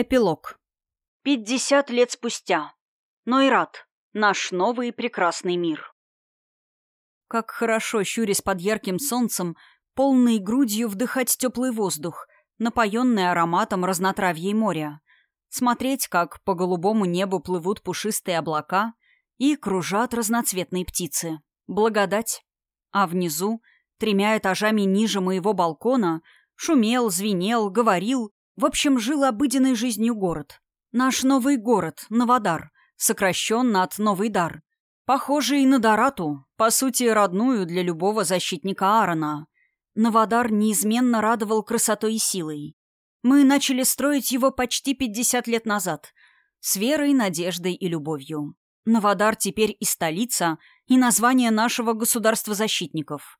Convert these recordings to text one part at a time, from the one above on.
Эпилог. Пятьдесят лет спустя. Нойрат. Наш новый прекрасный мир. Как хорошо, щурясь под ярким солнцем, полной грудью вдыхать теплый воздух, напоенный ароматом разнотравья и моря. Смотреть, как по голубому небу плывут пушистые облака и кружат разноцветные птицы. Благодать. А внизу, тремя этажами ниже моего балкона, шумел, звенел, говорил в общем, жил обыденной жизнью город. Наш новый город, Новодар, сокращенно от Новый Дар. Похожий на Дорату, по сути, родную для любого защитника Аарона. Новодар неизменно радовал красотой и силой. Мы начали строить его почти 50 лет назад, с верой, надеждой и любовью. Новодар теперь и столица, и название нашего государства защитников.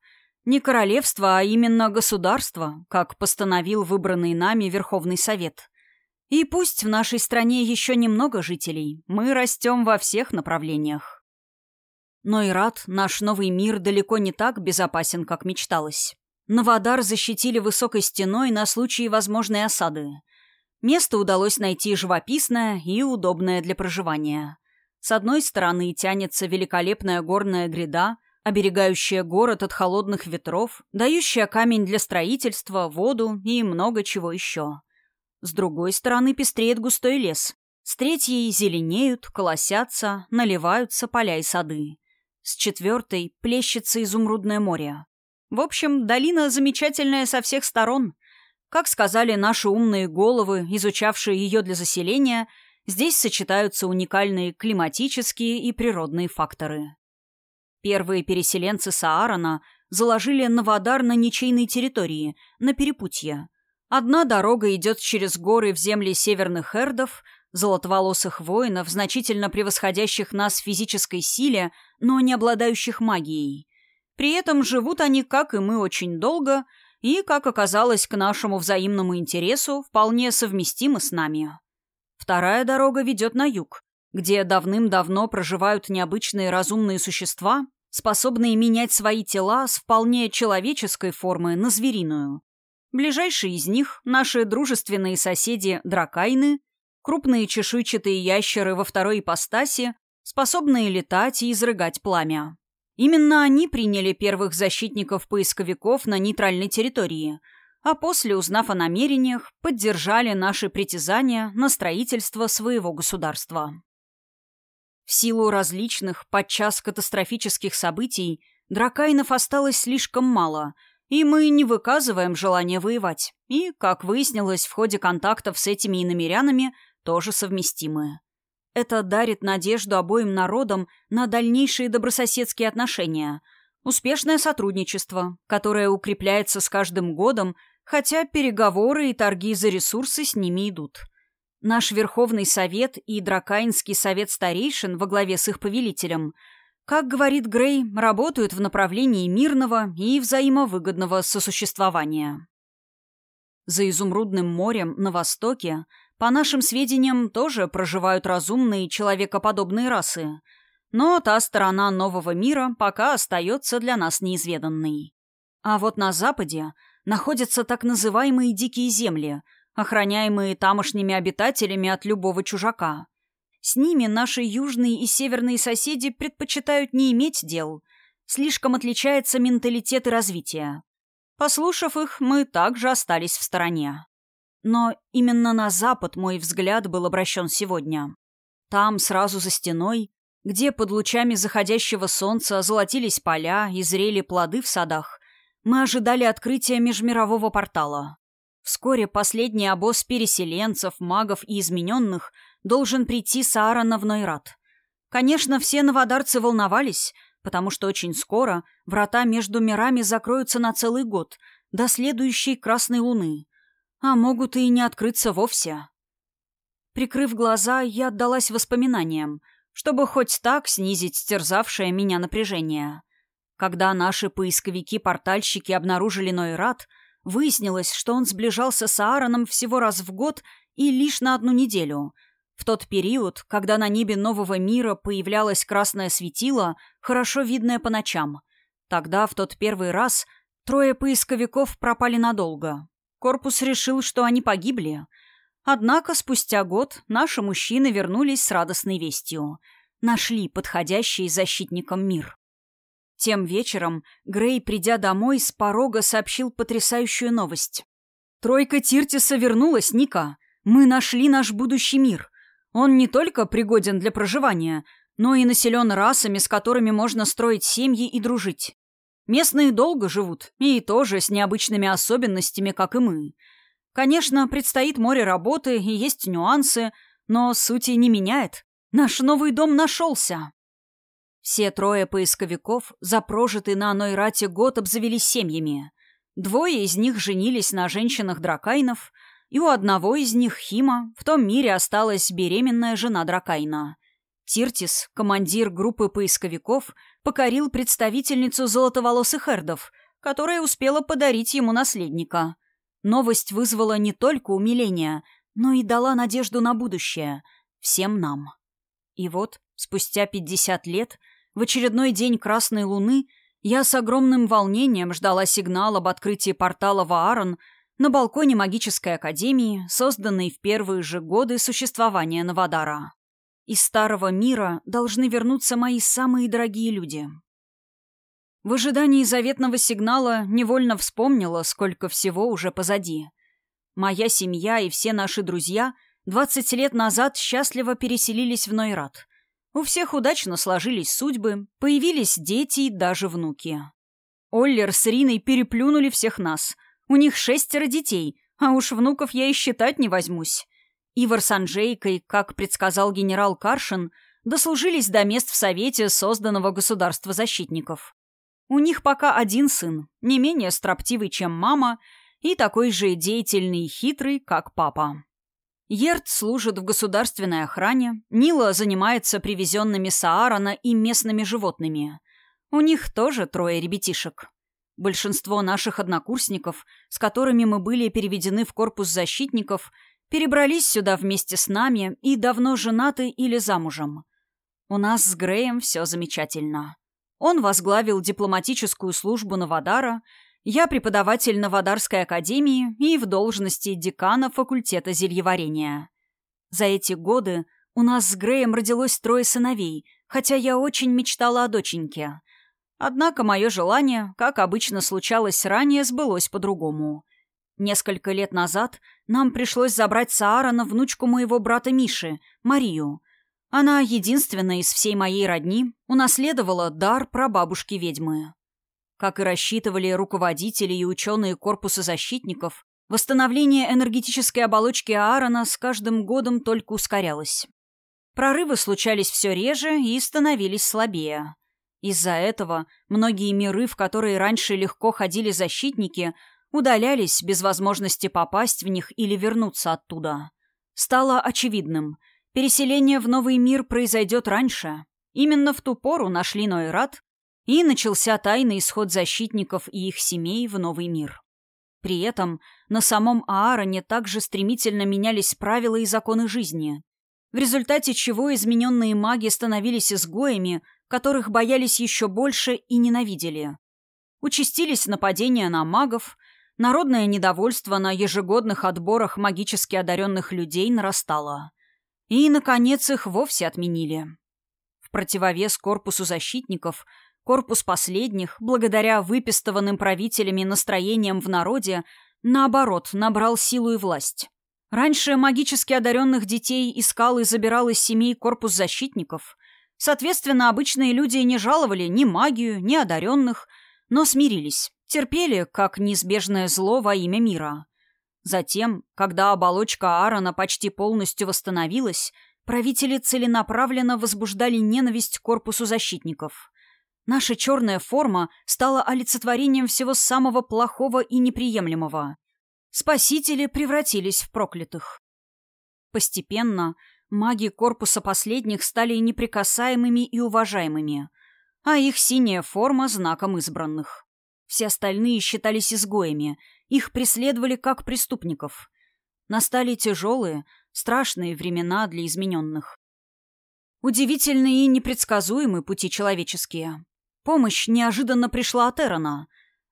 Не королевство, а именно государство, как постановил выбранный нами Верховный Совет. И пусть в нашей стране еще немного жителей, мы растем во всех направлениях. Но и рад, наш новый мир далеко не так безопасен, как мечталось. Новодар защитили высокой стеной на случай возможной осады. Место удалось найти живописное и удобное для проживания. С одной стороны тянется великолепная горная гряда – оберегающая город от холодных ветров, дающая камень для строительства, воду и много чего еще. С другой стороны пестреет густой лес. С третьей зеленеют, колосятся, наливаются поля и сады. С четвертой плещется изумрудное море. В общем, долина замечательная со всех сторон. Как сказали наши умные головы, изучавшие ее для заселения, здесь сочетаются уникальные климатические и природные факторы. Первые переселенцы Саарана заложили Новодар на ничейной территории, на перепутье. Одна дорога идет через горы в земли северных эрдов, золотоволосых воинов, значительно превосходящих нас в физической силе, но не обладающих магией. При этом живут они, как и мы, очень долго и, как оказалось, к нашему взаимному интересу, вполне совместимы с нами. Вторая дорога ведет на юг, где давным-давно проживают необычные разумные существа, способные менять свои тела с вполне человеческой формы на звериную. Ближайшие из них – наши дружественные соседи дракайны, крупные чешуйчатые ящеры во второй ипостаси, способные летать и изрыгать пламя. Именно они приняли первых защитников-поисковиков на нейтральной территории, а после, узнав о намерениях, поддержали наши притязания на строительство своего государства. В силу различных, подчас катастрофических событий, дракайнов осталось слишком мало, и мы не выказываем желания воевать. И, как выяснилось в ходе контактов с этими иномерянами, тоже совместимы. Это дарит надежду обоим народам на дальнейшие добрососедские отношения, успешное сотрудничество, которое укрепляется с каждым годом, хотя переговоры и торги за ресурсы с ними идут. Наш Верховный Совет и Дракайнский Совет Старейшин во главе с их повелителем, как говорит Грей, работают в направлении мирного и взаимовыгодного сосуществования. За Изумрудным морем на востоке, по нашим сведениям, тоже проживают разумные человекоподобные расы, но та сторона нового мира пока остается для нас неизведанной. А вот на западе находятся так называемые «дикие земли», охраняемые тамошними обитателями от любого чужака. С ними наши южные и северные соседи предпочитают не иметь дел. Слишком отличается менталитет и развитие. Послушав их, мы также остались в стороне. Но именно на запад мой взгляд был обращен сегодня. Там, сразу за стеной, где под лучами заходящего солнца золотились поля и зрели плоды в садах, мы ожидали открытия межмирового портала. Вскоре последний обоз переселенцев, магов и измененных должен прийти с Аарона в Нойрат. Конечно, все новодарцы волновались, потому что очень скоро врата между мирами закроются на целый год, до следующей Красной Луны. А могут и не открыться вовсе. Прикрыв глаза, я отдалась воспоминаниям, чтобы хоть так снизить стерзавшее меня напряжение. Когда наши поисковики-портальщики обнаружили Нойрат — Выяснилось, что он сближался с Аароном всего раз в год и лишь на одну неделю. В тот период, когда на небе нового мира появлялось красное светило, хорошо видное по ночам. Тогда, в тот первый раз, трое поисковиков пропали надолго. Корпус решил, что они погибли. Однако спустя год наши мужчины вернулись с радостной вестью. Нашли подходящий защитникам мир. Тем вечером Грей, придя домой, с порога сообщил потрясающую новость. «Тройка Тиртиса вернулась, Ника. Мы нашли наш будущий мир. Он не только пригоден для проживания, но и населен расами, с которыми можно строить семьи и дружить. Местные долго живут, и тоже с необычными особенностями, как и мы. Конечно, предстоит море работы и есть нюансы, но сути не меняет. Наш новый дом нашелся. Все трое поисковиков за прожитый на Нойрате год обзавелись семьями. Двое из них женились на женщинах-дракайнов, и у одного из них, Хима, в том мире осталась беременная жена дракайна. Тиртис, командир группы поисковиков, покорил представительницу золотоволосых эрдов, которая успела подарить ему наследника — Новость вызвала не только умиление, но и дала надежду на будущее. Всем нам. И вот, спустя 50 лет, в очередной день Красной Луны, я с огромным волнением ждала сигнал об открытии портала Ваарон на балконе магической академии, созданной в первые же годы существования Навадара. Из старого мира должны вернуться мои самые дорогие люди. В ожидании заветного сигнала невольно вспомнила, сколько всего уже позади. Моя семья и все наши друзья 20 лет назад счастливо переселились в Нойрат. У всех удачно сложились судьбы, появились дети и даже внуки. Оллер с Риной переплюнули всех нас. У них шестеро детей, а уж внуков я и считать не возьмусь. Ивар с Анжейкой, как предсказал генерал Каршин, дослужились до мест в Совете созданного государства защитников. У них пока один сын, не менее строптивый, чем мама, и такой же деятельный и хитрый, как папа. Ерт служит в государственной охране, Нила занимается привезенными Саарана и местными животными. У них тоже трое ребятишек. Большинство наших однокурсников, с которыми мы были переведены в корпус защитников, перебрались сюда вместе с нами и давно женаты или замужем. У нас с Греем все замечательно. Он возглавил дипломатическую службу Новодара, я преподаватель Новодарской академии и в должности декана факультета зельеварения. За эти годы у нас с Греем родилось трое сыновей, хотя я очень мечтала о доченьке. Однако мое желание, как обычно случалось ранее, сбылось по-другому. Несколько лет назад нам пришлось забрать с Аарона внучку моего брата Миши, Марию, она, единственная из всей моей родни, унаследовала дар прабабушки-ведьмы. Как и рассчитывали руководители и ученые корпуса защитников, восстановление энергетической оболочки Аарона с каждым годом только ускорялось. Прорывы случались все реже и становились слабее. Из-за этого многие миры, в которые раньше легко ходили защитники, удалялись без возможности попасть в них или вернуться оттуда. Стало очевидным – Переселение в новый мир произойдет раньше. Именно в ту пору нашли Нойрат, и начался тайный исход защитников и их семей в новый мир. При этом на самом Аароне также стремительно менялись правила и законы жизни, в результате чего измененные маги становились изгоями, которых боялись еще больше и ненавидели. Участились нападения на магов, народное недовольство на ежегодных отборах магически одаренных людей нарастало. И, наконец, их вовсе отменили. В противовес корпусу защитников, корпус последних, благодаря выпистованным правителями настроениям в народе, наоборот, набрал силу и власть. Раньше магически одаренных детей искал и забирал из семей корпус защитников. Соответственно, обычные люди не жаловали ни магию, ни одаренных, но смирились, терпели, как неизбежное зло во имя мира. Затем, когда оболочка Аарона почти полностью восстановилась, правители целенаправленно возбуждали ненависть к корпусу защитников. Наша черная форма стала олицетворением всего самого плохого и неприемлемого. Спасители превратились в проклятых. Постепенно маги корпуса последних стали неприкасаемыми и уважаемыми, а их синяя форма — знаком избранных. Все остальные считались изгоями — их преследовали как преступников. Настали тяжелые, страшные времена для измененных. Удивительные и непредсказуемые пути человеческие. Помощь неожиданно пришла от Эрона.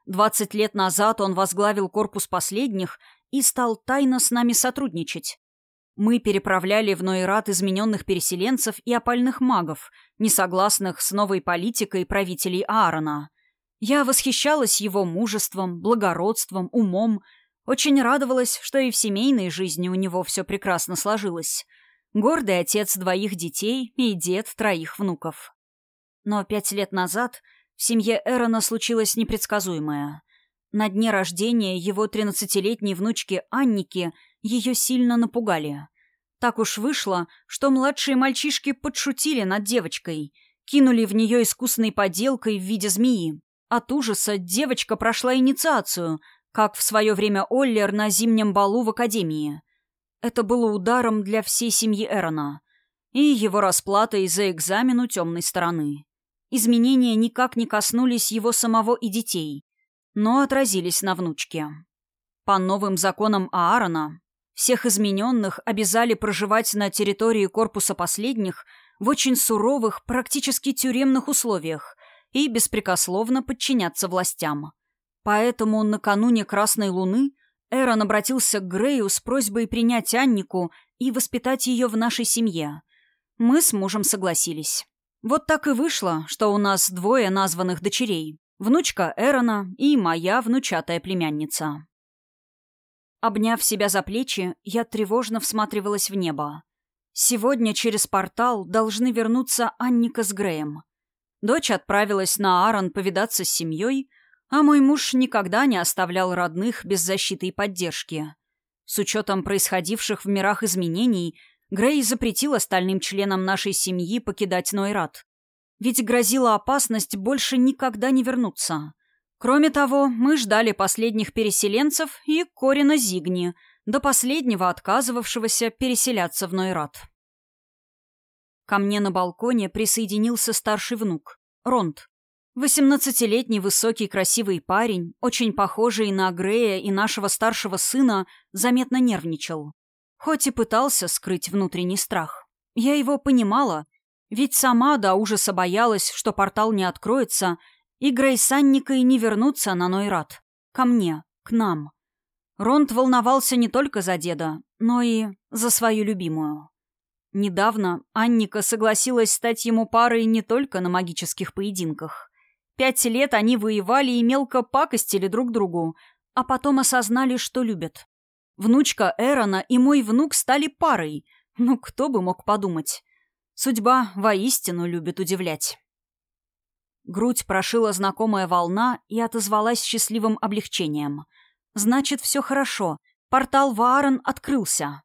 Двадцать лет назад он возглавил корпус последних и стал тайно с нами сотрудничать. Мы переправляли в Нойрат измененных переселенцев и опальных магов, несогласных с новой политикой правителей Аарона. Я восхищалась его мужеством, благородством, умом, очень радовалась, что и в семейной жизни у него все прекрасно сложилось. Гордый отец двоих детей и дед троих внуков. Но пять лет назад в семье Эрона случилось непредсказуемое. На дне рождения его тринадцатилетней внучки Анники ее сильно напугали. Так уж вышло, что младшие мальчишки подшутили над девочкой, кинули в нее искусной поделкой в виде змеи. От ужаса девочка прошла инициацию, как в свое время Оллер на зимнем балу в академии. Это было ударом для всей семьи Эрона и его расплатой за экзамен у темной стороны. Изменения никак не коснулись его самого и детей, но отразились на внучке. По новым законам Аарона всех измененных обязали проживать на территории корпуса последних в очень суровых, практически тюремных условиях и беспрекословно подчиняться властям. Поэтому накануне Красной Луны Эрон обратился к Грею с просьбой принять Аннику и воспитать ее в нашей семье. Мы с мужем согласились. Вот так и вышло, что у нас двое названных дочерей. Внучка Эрона и моя внучатая племянница. Обняв себя за плечи, я тревожно всматривалась в небо. Сегодня через портал должны вернуться Анника с Греем. Дочь отправилась на Аарон повидаться с семьей, а мой муж никогда не оставлял родных без защиты и поддержки. С учетом происходивших в мирах изменений, Грей запретил остальным членам нашей семьи покидать Нойрат. Ведь грозила опасность больше никогда не вернуться. Кроме того, мы ждали последних переселенцев и Корина Зигни, до последнего отказывавшегося переселяться в Нойрат. Ко мне на балконе присоединился старший внук, Ронд. Восемнадцатилетний высокий красивый парень, очень похожий на Грея и нашего старшего сына, заметно нервничал. Хоть и пытался скрыть внутренний страх. Я его понимала, ведь сама до ужаса боялась, что портал не откроется, и Грей с Анникой не вернутся на Нойрат. Ко мне, к нам. Ронд волновался не только за деда, но и за свою любимую. Недавно Анника согласилась стать ему парой не только на магических поединках. Пять лет они воевали и мелко пакостили друг другу, а потом осознали, что любят. Внучка Эрона и мой внук стали парой. Ну, кто бы мог подумать. Судьба воистину любит удивлять. Грудь прошила знакомая волна и отозвалась счастливым облегчением. Значит, все хорошо. Портал Ваарон открылся.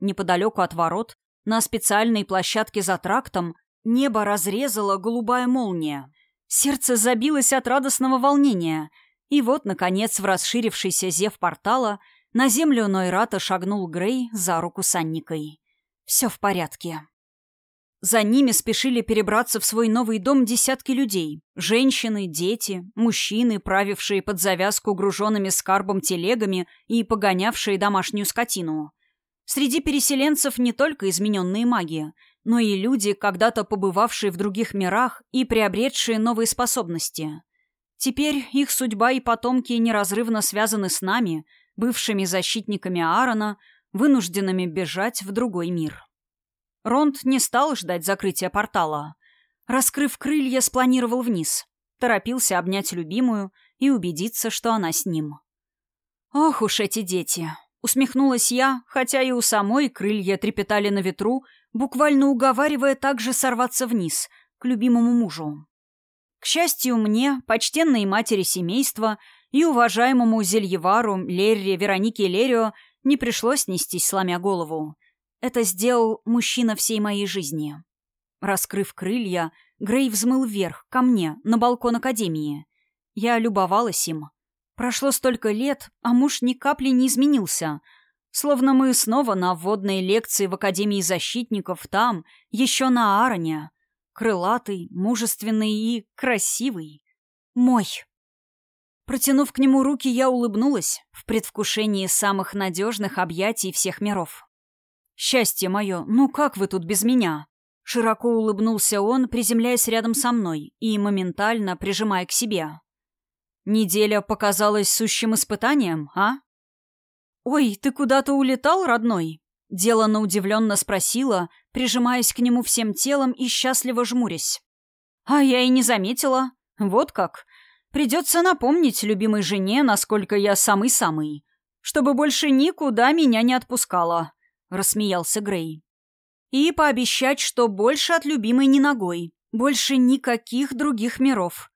Неподалеку от ворот, на специальной площадке за трактом, небо разрезала голубая молния. Сердце забилось от радостного волнения. И вот, наконец, в расширившийся зев портала на землю Нойрата шагнул Грей за руку с Анникой. Все в порядке. За ними спешили перебраться в свой новый дом десятки людей. Женщины, дети, мужчины, правившие под завязку груженными скарбом телегами и погонявшие домашнюю скотину. Среди переселенцев не только измененные маги — но и люди, когда-то побывавшие в других мирах и приобретшие новые способности. Теперь их судьба и потомки неразрывно связаны с нами, бывшими защитниками Аарона, вынужденными бежать в другой мир. Ронд не стал ждать закрытия портала. Раскрыв крылья, спланировал вниз. Торопился обнять любимую и убедиться, что она с ним. «Ох уж эти дети!» Усмехнулась я, хотя и у самой крылья трепетали на ветру, буквально уговаривая также сорваться вниз, к любимому мужу. К счастью, мне, почтенной матери семейства и уважаемому зельевару Лерре Веронике Лерио не пришлось нестись, сломя голову. Это сделал мужчина всей моей жизни. Раскрыв крылья, Грей взмыл вверх, ко мне, на балкон Академии. Я любовалась им. Прошло столько лет, а муж ни капли не изменился. Словно мы снова на вводной лекции в Академии защитников там, еще на Ароне. Крылатый, мужественный и красивый. Мой. Протянув к нему руки, я улыбнулась в предвкушении самых надежных объятий всех миров. «Счастье мое, ну как вы тут без меня?» Широко улыбнулся он, приземляясь рядом со мной и моментально прижимая к себе. Неделя показалась сущим испытанием, а? «Ой, ты куда-то улетал, родной?» Делано удивленно спросила, прижимаясь к нему всем телом и счастливо жмурясь. А я и не заметила. Вот как. Придется напомнить любимой жене, насколько я самый-самый. Чтобы больше никуда меня не отпускала. Рассмеялся Грей. И пообещать, что больше от любимой ни ногой. Больше никаких других миров.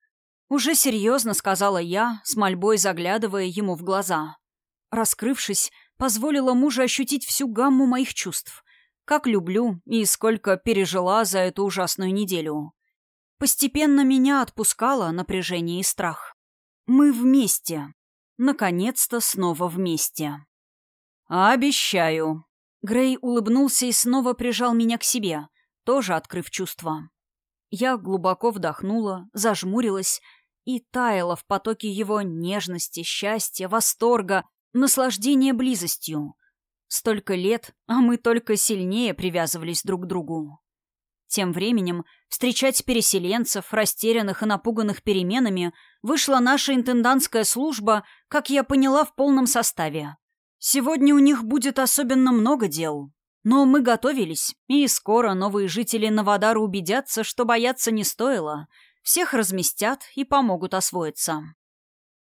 Уже серьезно сказала я, с мольбой заглядывая ему в глаза. Раскрывшись, позволила мужу ощутить всю гамму моих чувств. Как люблю и сколько пережила за эту ужасную неделю. Постепенно меня отпускало напряжение и страх. Мы вместе. Наконец-то снова вместе. «Обещаю». Грей улыбнулся и снова прижал меня к себе, тоже открыв чувства. Я глубоко вдохнула, зажмурилась и таяла в потоке его нежности, счастья, восторга, наслаждения близостью. Столько лет, а мы только сильнее привязывались друг к другу. Тем временем встречать переселенцев, растерянных и напуганных переменами, вышла наша интендантская служба, как я поняла, в полном составе. Сегодня у них будет особенно много дел. Но мы готовились, и скоро новые жители Новодара убедятся, что бояться не стоило. Всех разместят и помогут освоиться.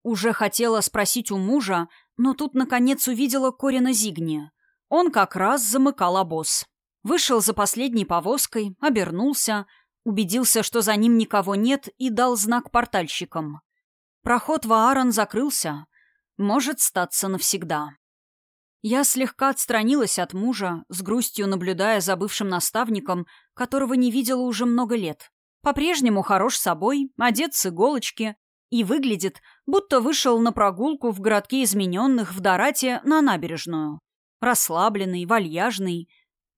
Уже хотела спросить у мужа, но тут, наконец, увидела Корина Зигни. Он как раз замыкал обоз. Вышел за последней повозкой, обернулся, убедился, что за ним никого нет, и дал знак портальщикам. Проход в Аарон закрылся. Может статься навсегда. Я слегка отстранилась от мужа, с грустью наблюдая за бывшим наставником, которого не видела уже много лет. По-прежнему хорош собой, одет с иголочки и выглядит, будто вышел на прогулку в городке измененных в Дорате на набережную. Расслабленный, вальяжный.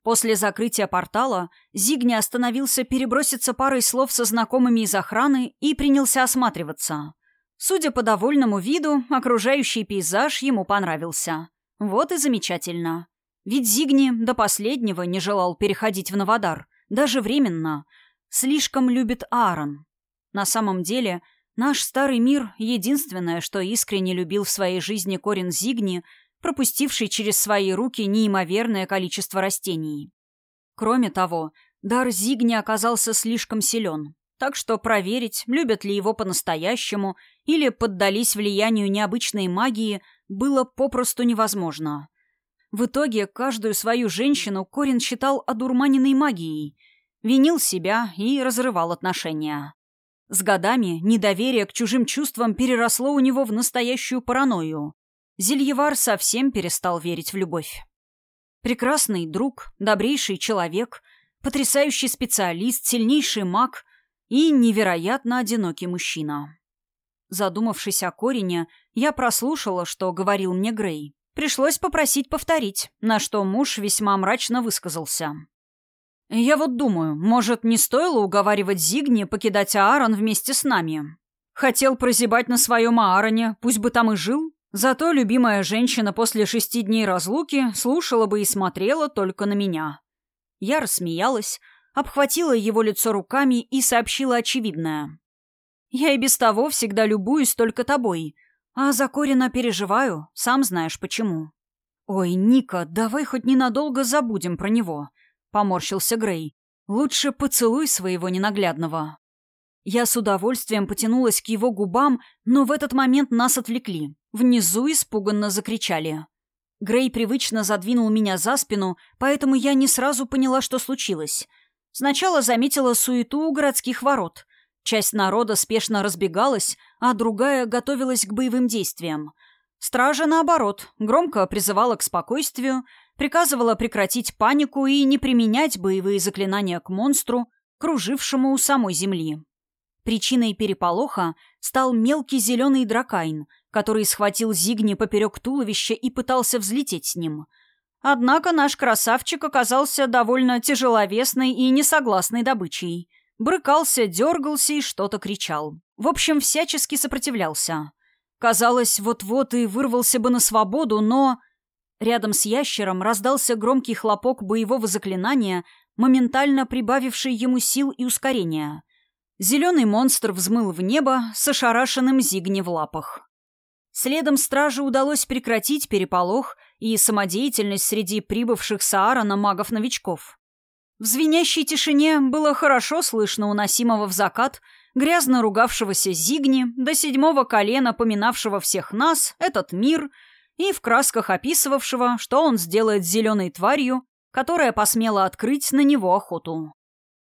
После закрытия портала Зигни остановился переброситься парой слов со знакомыми из охраны и принялся осматриваться. Судя по довольному виду, окружающий пейзаж ему понравился. Вот и замечательно. Ведь Зигни до последнего не желал переходить в Новодар, даже временно. Слишком любит Аарон. На самом деле, наш старый мир — единственное, что искренне любил в своей жизни Корин Зигни, пропустивший через свои руки неимоверное количество растений. Кроме того, дар Зигни оказался слишком силен, так что проверить, любят ли его по-настоящему или поддались влиянию необычной магии, было попросту невозможно. В итоге каждую свою женщину Корин считал одурманенной магией, винил себя и разрывал отношения. С годами недоверие к чужим чувствам переросло у него в настоящую паранойю. Зельевар совсем перестал верить в любовь. Прекрасный друг, добрейший человек, потрясающий специалист, сильнейший маг и невероятно одинокий мужчина. Задумавшись о Корине, я прослушала, что говорил мне Грей. Пришлось попросить повторить, на что муж весьма мрачно высказался. «Я вот думаю, может, не стоило уговаривать Зигни покидать Аарон вместе с нами? Хотел прозябать на своем Аароне, пусть бы там и жил. Зато любимая женщина после шести дней разлуки слушала бы и смотрела только на меня». Я рассмеялась, обхватила его лицо руками и сообщила очевидное. Я и без того всегда любуюсь только тобой. А за Корина переживаю, сам знаешь почему. Ой, Ника, давай хоть ненадолго забудем про него. Поморщился Грей. Лучше поцелуй своего ненаглядного. Я с удовольствием потянулась к его губам, но в этот момент нас отвлекли. Внизу испуганно закричали. Грей привычно задвинул меня за спину, поэтому я не сразу поняла, что случилось. Сначала заметила суету у городских ворот. Часть народа спешно разбегалась, а другая готовилась к боевым действиям. Стража, наоборот, громко призывала к спокойствию, приказывала прекратить панику и не применять боевые заклинания к монстру, кружившему у самой земли. Причиной переполоха стал мелкий зеленый дракайн, который схватил Зигни поперек туловища и пытался взлететь с ним. Однако наш красавчик оказался довольно тяжеловесной и несогласной добычей — Брыкался, дергался и что-то кричал. В общем, всячески сопротивлялся. Казалось, вот-вот и вырвался бы на свободу, но... Рядом с ящером раздался громкий хлопок боевого заклинания, моментально прибавивший ему сил и ускорения. Зеленый монстр взмыл в небо с ошарашенным зигни в лапах. Следом страже удалось прекратить переполох и самодеятельность среди прибывших с Аарона магов-новичков. В звенящей тишине было хорошо слышно уносимого в закат грязно ругавшегося Зигни до седьмого колена, поминавшего всех нас, этот мир, и в красках описывавшего, что он сделает зеленой тварью, которая посмела открыть на него охоту.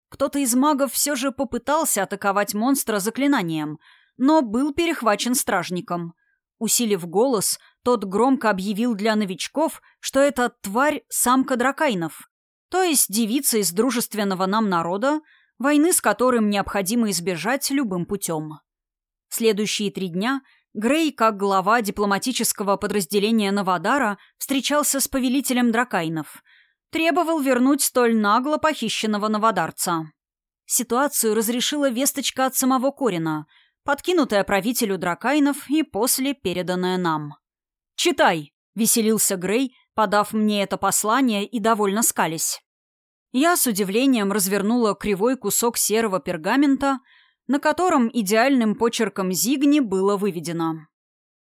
Кто-то из магов все же попытался атаковать монстра заклинанием, но был перехвачен стражником. Усилив голос, тот громко объявил для новичков, что эта тварь — самка дракайнов, то есть девица из дружественного нам народа, войны с которым необходимо избежать любым путем. Следующие три дня Грей, как глава дипломатического подразделения Навадара, встречался с повелителем дракайнов — требовал вернуть столь нагло похищенного новодарца. Ситуацию разрешила весточка от самого Корина, подкинутая правителю Дракайнов и после переданная нам. «Читай!» — веселился Грей, подав мне это послание и довольно скались. Я с удивлением развернула кривой кусок серого пергамента, на котором идеальным почерком Зигни было выведено.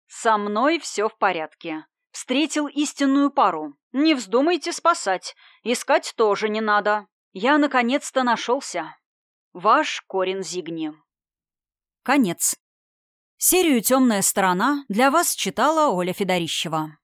«Со мной все в порядке. Встретил истинную пару. Не вздумайте спасать. Искать тоже не надо. Я наконец-то нашелся. Ваш Корин Зигни. Конец. Серию «Темная сторона» для вас читала Оля Федорищева.